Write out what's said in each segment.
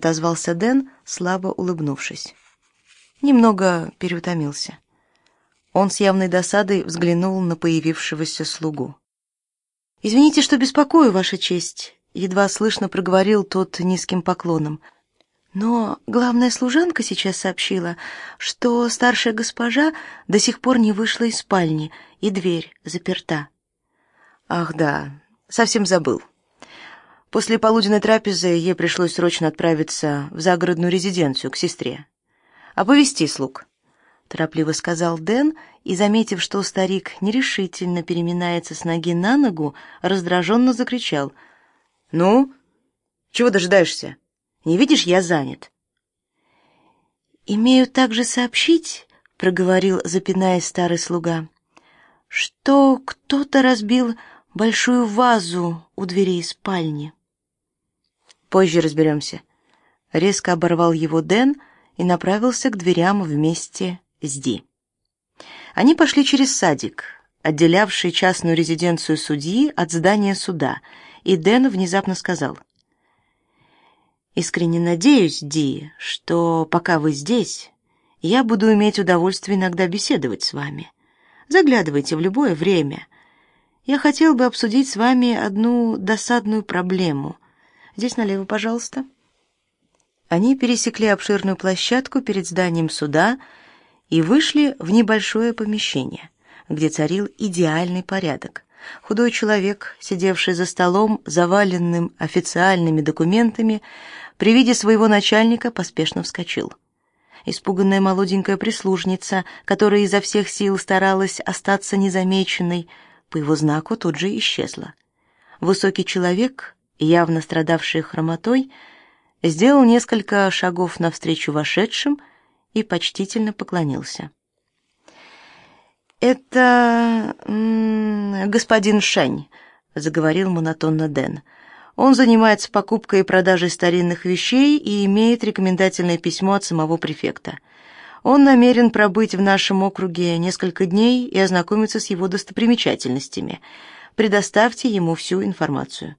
отозвался Дэн, слабо улыбнувшись. Немного переутомился. Он с явной досадой взглянул на появившегося слугу. Извините, что беспокою, ваша честь, едва слышно проговорил тот низким поклоном. Но главная служанка сейчас сообщила, что старшая госпожа до сих пор не вышла из спальни, и дверь заперта. Ах, да, совсем забыл. После полуденной трапезы ей пришлось срочно отправиться в загородную резиденцию к сестре. Оповести слуг, торопливо сказал Дэн и, заметив, что старик нерешительно переминается с ноги на ногу, раздраженно закричал: "Ну, чего дожидаешься? Не видишь, я занят". Имею также сообщить, проговорил, запинаясь старый слуга, что кто-то разбил большую вазу у дверей спальни. Позже разберемся. Резко оборвал его Дэн и направился к дверям вместе с Ди. Они пошли через садик, отделявший частную резиденцию судьи от здания суда, и Дэн внезапно сказал: "Искренне надеюсь, Ди, что пока вы здесь, я буду иметь удовольствие иногда беседовать с вами. Заглядывайте в любое время. Я хотел бы обсудить с вами одну досадную проблему. Здесь налево, пожалуйста. Они пересекли обширную площадку перед зданием суда и вышли в небольшое помещение, где царил идеальный порядок. Худой человек, сидевший за столом, заваленным официальными документами, при виде своего начальника поспешно вскочил. Испуганная молоденькая прислужница, которая изо всех сил старалась остаться незамеченной, по его знаку тут же исчезла. Высокий человек явно страдавший хромотой, сделал несколько шагов навстречу вошедшим и почтительно поклонился. Это господин Шань, заговорил монотонно Дэн. Он занимается покупкой и продажей старинных вещей и имеет рекомендательное письмо от самого префекта. Он намерен пробыть в нашем округе несколько дней и ознакомиться с его достопримечательностями. Предоставьте ему всю информацию.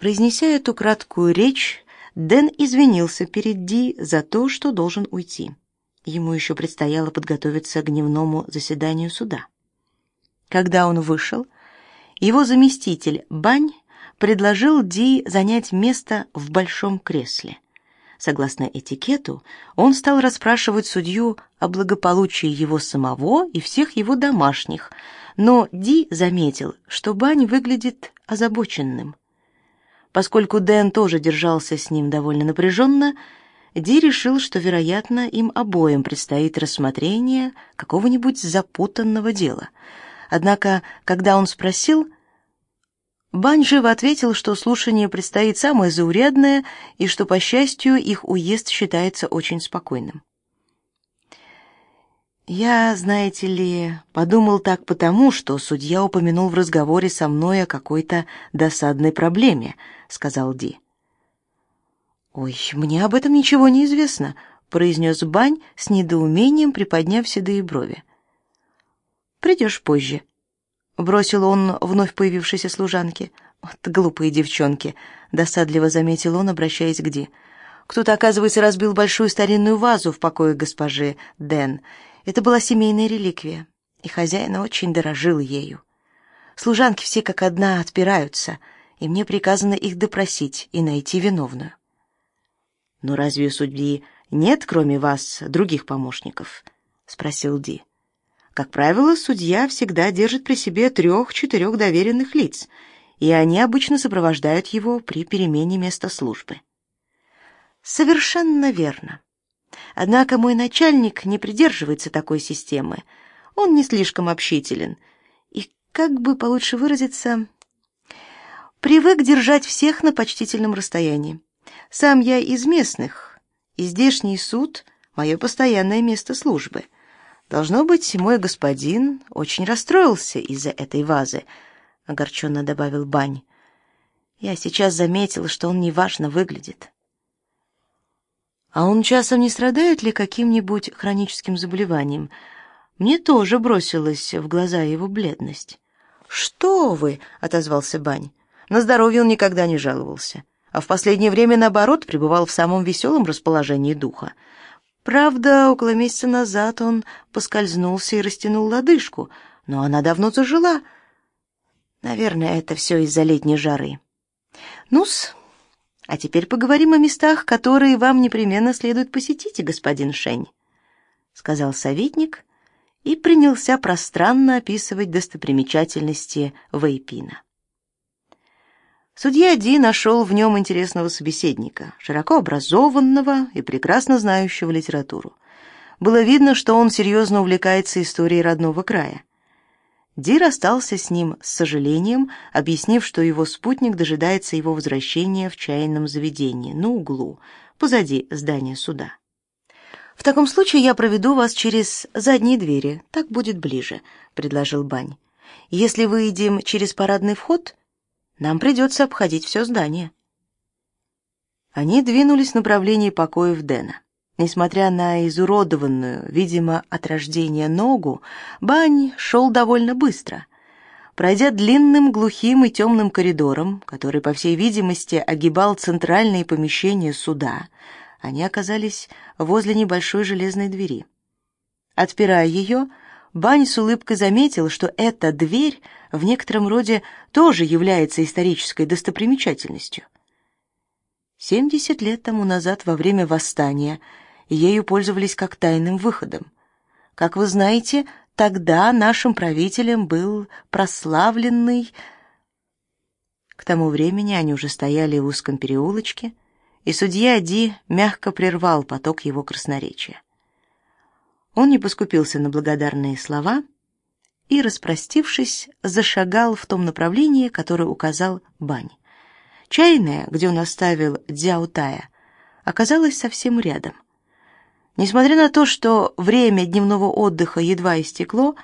Произнеся эту краткую речь, Дэн извинился перед Ди за то, что должен уйти. Ему еще предстояло подготовиться к дневному заседанию суда. Когда он вышел, его заместитель Бань предложил Ди занять место в большом кресле. Согласно этикету, он стал расспрашивать судью о благополучии его самого и всех его домашних, но Ди заметил, что Бань выглядит озабоченным. Поскольку Дэн тоже держался с ним довольно напряженно, Ди решил, что, вероятно, им обоим предстоит рассмотрение какого-нибудь запутанного дела. Однако, когда он спросил, Бань живо ответил, что слушание предстоит самое заурядное и что, по счастью, их уезд считается очень спокойным. Я, знаете ли, подумал так потому, что судья упомянул в разговоре со мной о какой-то досадной проблеме, сказал Ди. Ой, мне об этом ничего не известно, произнес Бань с недоумением, приподняв седые брови. Придешь позже, бросил он вновь появившейся служанке. Вот глупые девчонки, досадливо заметил он, обращаясь к Ди. Кто-то, оказывается, разбил большую старинную вазу в покое госпожи Дэн это была семейная реликвия, и хозяин очень дорожил ею. Служанки все как одна отпираются, и мне приказано их допросить и найти виновную. Но разве у судьи нет, кроме вас, других помощников? спросил Ди. Как правило, судья всегда держит при себе трех-четырех доверенных лиц, и они обычно сопровождают его при перемене места службы. Совершенно верно. Однако мой начальник не придерживается такой системы. Он не слишком общителен и, как бы получше выразиться, привык держать всех на почтительном расстоянии. Сам я из местных, и здешний суд мое постоянное место службы. Должно быть, мой господин очень расстроился из-за этой вазы, огорченно добавил Бань. Я сейчас заметил, что он неважно выглядит. А он часом не страдает ли каким-нибудь хроническим заболеванием? Мне тоже бросилась в глаза его бледность. Что вы, отозвался Бань. На здоровье он никогда не жаловался. а в последнее время, наоборот, пребывал в самом веселом расположении духа. Правда, около месяца назад он поскользнулся и растянул лодыжку, но она давно зажила. Наверное, это все из-за летней жары. Ну-с, а теперь поговорим о местах, которые вам непременно следует посетить, господин Шень, сказал советник и принялся пространно описывать достопримечательности Вэйпина. Судья Ди нашел в нем интересного собеседника, широко образованного и прекрасно знающего литературу. Было видно, что он серьезно увлекается историей родного края. Ди расстался с ним с сожалением, объяснив, что его спутник дожидается его возвращения в чайном заведении на углу, позади здания суда. В таком случае я проведу вас через задние двери, так будет ближе, предложил Бань. Если выйдем через парадный вход, нам придется обходить все здание. Они двинулись в направлении покоев Дэна. Несмотря на изуродованную, видимо, от рождения ногу, Бань шел довольно быстро. Пройдя длинным, глухим и темным коридором, который, по всей видимости, огибал центральные помещения суда, они оказались возле небольшой железной двери. Отпирая ее, Бань с улыбкой заметил, что эта дверь в некотором роде тоже является исторической достопримечательностью. Семьдесят лет тому назад во время восстания ею пользовались как тайным выходом. Как вы знаете, тогда нашим правителем был прославленный К тому времени они уже стояли в узком переулочке, и судья Ди мягко прервал поток его красноречия. Он не поскупился на благодарные слова и, распростившись, зашагал в том направлении, которое указал Бань. Чайная, где он оставил Дзяутая, оказалась совсем рядом. Несмотря на то, что время дневного отдыха едва истекло,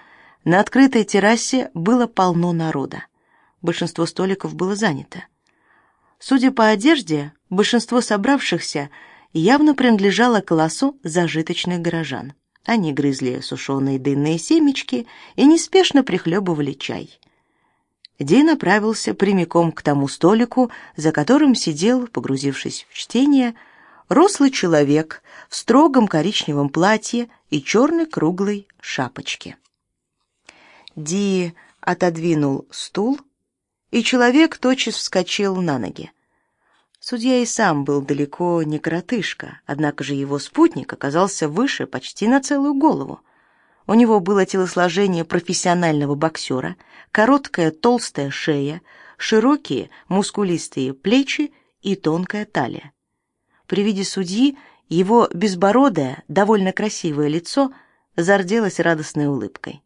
на открытой террасе было полно народа. Большинство столиков было занято. Судя по одежде, большинство собравшихся явно принадлежало классу зажиточных горожан. Они грызли сушеные дынные семечки и неспешно прихлебывали чай. Ди направился прямиком к тому столику, за которым сидел, погрузившись в чтение, рослый человек в строгом коричневом платье и черной круглой шапочке. Ди отодвинул стул, и человек тотчас вскочил на ноги. Судья и сам был далеко не коротышка, однако же его спутник оказался выше почти на целую голову. У него было телосложение профессионального боксера, короткая толстая шея, широкие мускулистые плечи и тонкая талия. При виде судьи его безбородое, довольно красивое лицо зарделось радостной улыбкой.